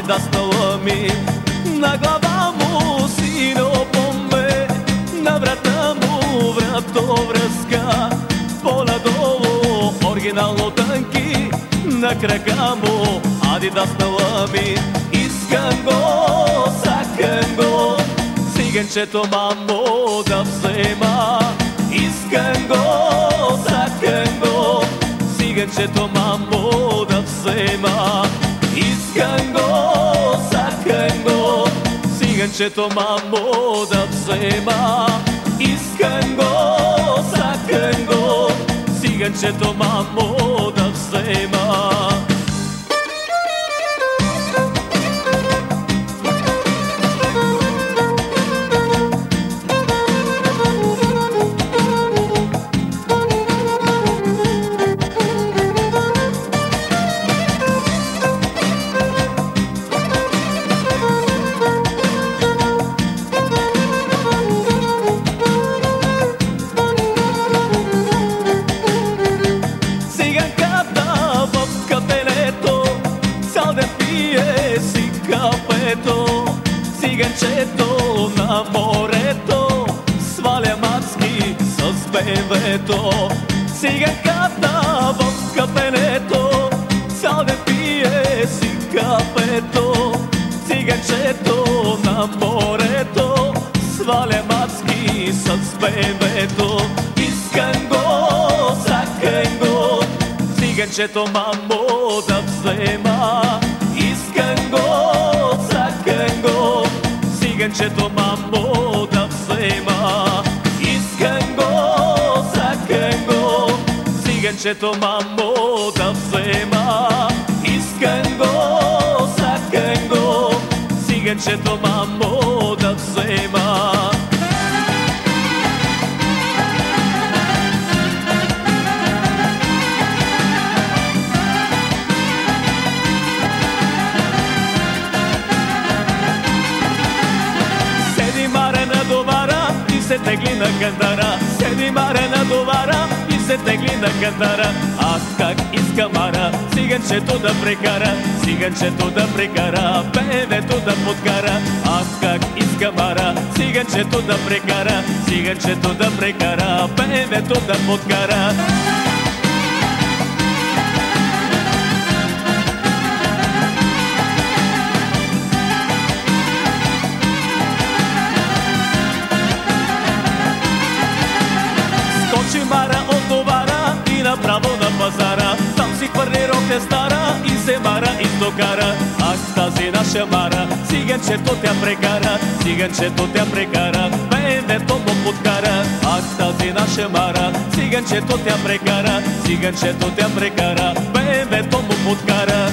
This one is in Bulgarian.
му Адидас на лъми На глава му сино помбе На врата му вратовръзка По-надолу оригинално тънки На крака му Адидас на лъми Искам го, сакам го Циганчето мамо да взема. Искам го, сакам го Циганчето мамо Циганчето мамо да взема. Искам го, сакам го. Циганчето мамо да взема циганчето на морето, сваля маски с бебето. Циганката в кафенето, цял ден пие си кафето, циганчето на морето, сваля маски с бебето. Искам го, сакам го, циганчето мамо да взема. Искам го, циганчето мамо да взема. Искам го, сакам го, циганчето мамо да взема. Искам го, сакам го, циганчето мамо да се тегли на кантара. Седи маре на товара и се тегли на кантара. Аз как искам ара циганчето да прекара Циганчето да прекара, бебето да подкара. Аз как искам ара циганчето да прекара Циганчето да прекара, бебето да подкара Там си хвърли рока стара и се мара и докара Ах тази наша мара, циганчето тя прекара Циганчето тя прекара, бебето му подкара Ах тази наша мара, циганчето тя прекара Циганчето тя прекара, бебето му подкара